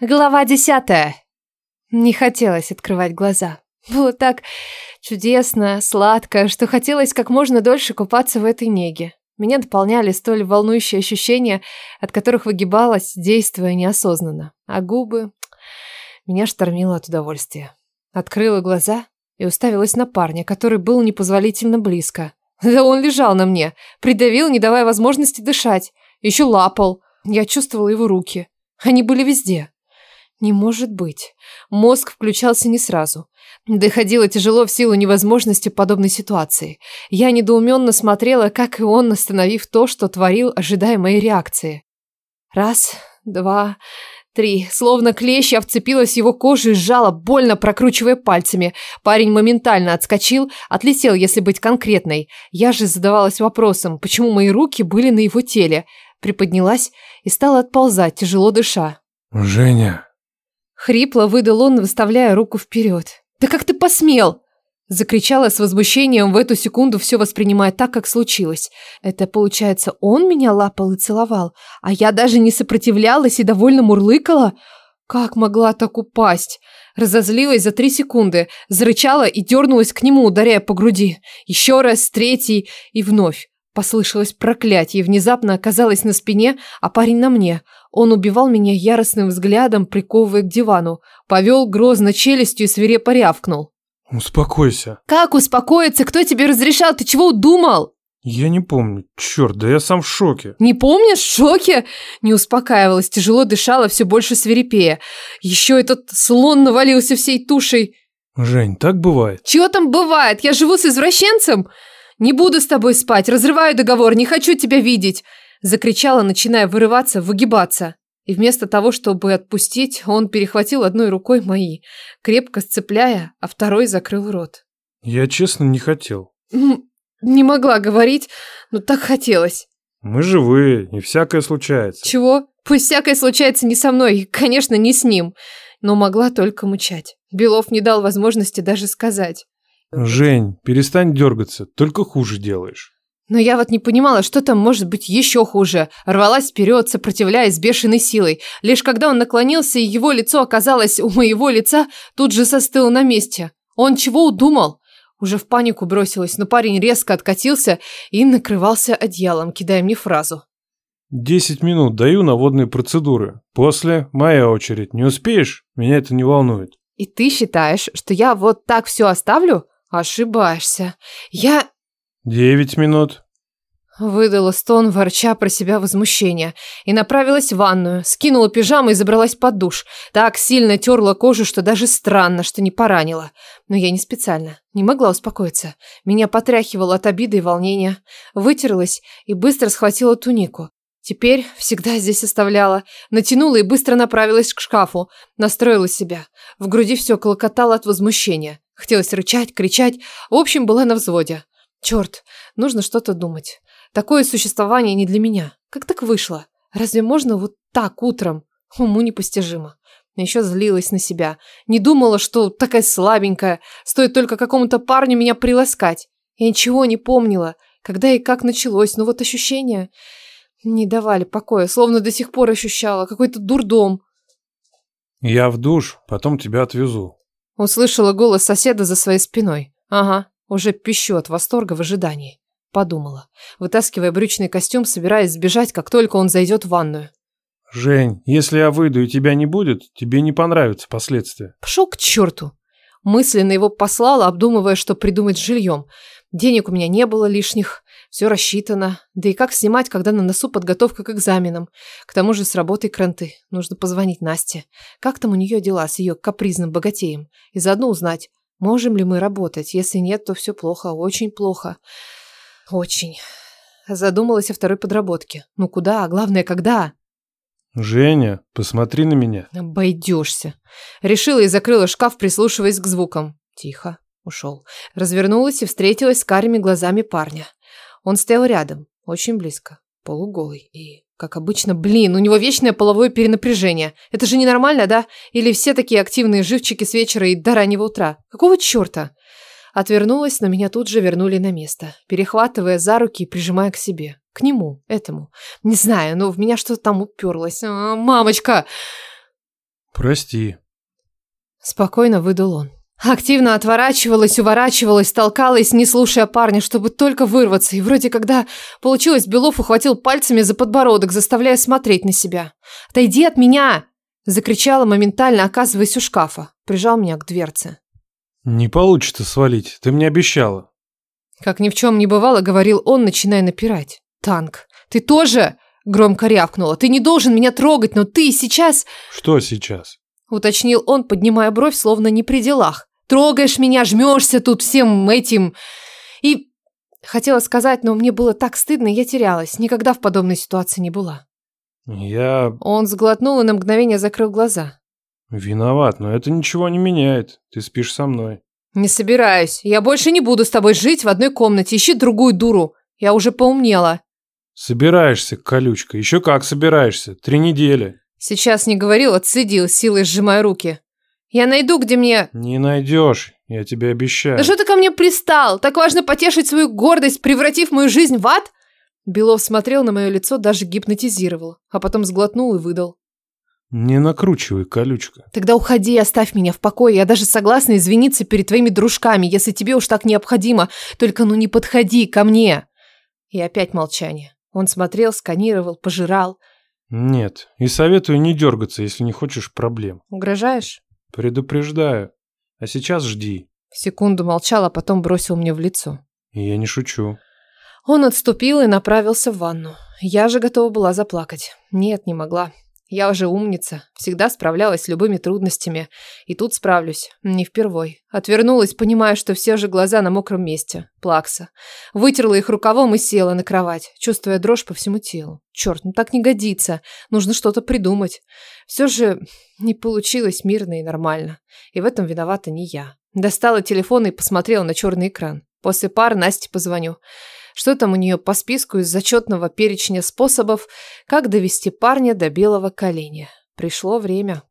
Глава десятая. Не хотелось открывать глаза. Было так чудесно, сладко, что хотелось как можно дольше купаться в этой неге. Меня дополняли столь волнующие ощущения, от которых выгибалась, действуя неосознанно. А губы... Меня штормило от удовольствия. Открыла глаза и уставилась на парня, который был непозволительно близко. Да он лежал на мне, придавил, не давая возможности дышать. Еще лапал. Я чувствовала его руки. Они были везде. Не может быть. Мозг включался не сразу. Доходило тяжело в силу невозможности подобной ситуации. Я недоуменно смотрела, как и он, остановив то, что творил, ожидая моей реакции. Раз, два, три. Словно клещ я вцепилась его кожу и сжала, больно прокручивая пальцами. Парень моментально отскочил, отлетел, если быть конкретной. Я же задавалась вопросом, почему мои руки были на его теле. Приподнялась и стала отползать, тяжело дыша. «Женя!» Хрипло выдал он, выставляя руку вперед. «Да как ты посмел?» Закричала с возмущением, в эту секунду все воспринимая так, как случилось. Это, получается, он меня лапал и целовал, а я даже не сопротивлялась и довольно мурлыкала? Как могла так упасть? Разозлилась за три секунды, зарычала и дернулась к нему, ударяя по груди. Еще раз, третий и вновь. Послышалось проклятие, внезапно оказалась на спине, а парень на мне. Он убивал меня яростным взглядом, приковывая к дивану. Повел грозно челюстью и свирепо рявкнул. «Успокойся». «Как успокоиться? Кто тебе разрешал? Ты чего удумал?» «Я не помню. Черт, да я сам в шоке». «Не помнишь? В шоке?» Не успокаивалась, тяжело дышала, все больше свирепея. Еще этот слон навалился всей тушей. «Жень, так бывает». «Чего там бывает? Я живу с извращенцем?» «Не буду с тобой спать, разрываю договор, не хочу тебя видеть!» Закричала, начиная вырываться, выгибаться. И вместо того, чтобы отпустить, он перехватил одной рукой мои, крепко сцепляя, а второй закрыл рот. «Я честно не хотел». «Не могла говорить, но так хотелось». «Мы живые, и всякое случается». «Чего? Пусть всякое случается не со мной, и, конечно, не с ним». Но могла только мучать. Белов не дал возможности даже сказать. «Жень, перестань дергаться, только хуже делаешь». Но я вот не понимала, что там может быть еще хуже. Рвалась вперед, сопротивляясь бешеной силой. Лишь когда он наклонился, и его лицо оказалось у моего лица, тут же застыло на месте. Он чего удумал? Уже в панику бросилась, но парень резко откатился и накрывался одеялом, кидая мне фразу. «Десять минут даю на водные процедуры. После моя очередь. Не успеешь? Меня это не волнует». «И ты считаешь, что я вот так все оставлю?» Ошибаешься. Я... Девять минут. Выдала стон, ворча про себя возмущение, и направилась в ванную, скинула пижаму и забралась под душ. Так сильно терла кожу, что даже странно, что не поранила. Но я не специально, не могла успокоиться. Меня потряхивало от обиды и волнения. Вытерлась и быстро схватила тунику. Теперь всегда здесь оставляла. Натянула и быстро направилась к шкафу. Настроила себя. В груди все клокотало от возмущения. Хотелось рычать, кричать. В общем, была на взводе. Черт, нужно что-то думать. Такое существование не для меня. Как так вышло? Разве можно вот так утром? Уму непостижимо. Еще злилась на себя. Не думала, что такая слабенькая. Стоит только какому-то парню меня приласкать. Я ничего не помнила, когда и как началось. Но вот ощущения не давали покоя. Словно до сих пор ощущала. Какой-то дурдом. Я в душ, потом тебя отвезу. Услышала голос соседа за своей спиной. Ага, уже пищу от восторга в ожидании. Подумала, вытаскивая брючный костюм, собираясь сбежать, как только он зайдет в ванную. «Жень, если я выйду и тебя не будет, тебе не понравятся последствия». Пошел к черту. Мысленно его послала, обдумывая, что придумать с жильем. Денег у меня не было лишних, все рассчитано. Да и как снимать, когда на носу подготовка к экзаменам? К тому же с работой кранты. Нужно позвонить Насте. Как там у нее дела с ее капризным богатеем? И заодно узнать, можем ли мы работать. Если нет, то все плохо, очень плохо. Очень. Задумалась о второй подработке. Ну куда, а главное, когда? Женя, посмотри на меня. Обойдешься. Решила и закрыла шкаф, прислушиваясь к звукам. Тихо. Ушел. Развернулась и встретилась с карими глазами парня. Он стоял рядом, очень близко, полуголый. И, как обычно, блин, у него вечное половое перенапряжение. Это же ненормально, да? Или все такие активные живчики с вечера и до раннего утра? Какого черта? Отвернулась, но меня тут же вернули на место, перехватывая за руки и прижимая к себе. К нему, этому. Не знаю, но в меня что-то там уперлось. А, мамочка! Прости. Спокойно выдал он. Активно отворачивалась, уворачивалась, толкалась, не слушая парня, чтобы только вырваться. И вроде когда получилось, Белов ухватил пальцами за подбородок, заставляя смотреть на себя. «Отойди от меня!» Закричала, моментально оказываясь у шкафа. Прижал меня к дверце. Не получится свалить, ты мне обещала. Как ни в чем не бывало, говорил он, начиная напирать. «Танк, ты тоже?» Громко рявкнула. «Ты не должен меня трогать, но ты сейчас...» «Что сейчас?» Уточнил он, поднимая бровь, словно не при делах. Трогаешь меня, жмешься тут всем этим. И хотела сказать, но мне было так стыдно, я терялась. Никогда в подобной ситуации не была. Я... Он сглотнул и на мгновение закрыл глаза. Виноват, но это ничего не меняет. Ты спишь со мной. Не собираюсь. Я больше не буду с тобой жить в одной комнате. Ищи другую дуру. Я уже поумнела. Собираешься, колючка. Еще как собираешься. Три недели. Сейчас не говорил, отсидел, силой сжимая руки. Я найду, где мне... Не найдешь, я тебе обещаю. Да что ты ко мне пристал? Так важно потешить свою гордость, превратив мою жизнь в ад? Белов смотрел на мое лицо, даже гипнотизировал, а потом сглотнул и выдал. Не накручивай, колючка. Тогда уходи и оставь меня в покое. Я даже согласна извиниться перед твоими дружками, если тебе уж так необходимо. Только ну не подходи ко мне. И опять молчание. Он смотрел, сканировал, пожирал. Нет, и советую не дергаться, если не хочешь проблем. Угрожаешь? Предупреждаю. А сейчас жди. Секунду молчал, а потом бросил мне в лицо. Я не шучу. Он отступил и направился в ванну. Я же готова была заплакать. Нет, не могла. Я уже умница, всегда справлялась с любыми трудностями. И тут справлюсь, не впервой. Отвернулась, понимая, что все же глаза на мокром месте. Плакса. Вытерла их рукавом и села на кровать, чувствуя дрожь по всему телу. Черт, ну так не годится. Нужно что-то придумать. Все же не получилось мирно и нормально. И в этом виновата не я. Достала телефон и посмотрела на черный экран. После пар Насте позвоню. Что там у нее по списку из зачетного перечня способов, как довести парня до белого коленя. Пришло время.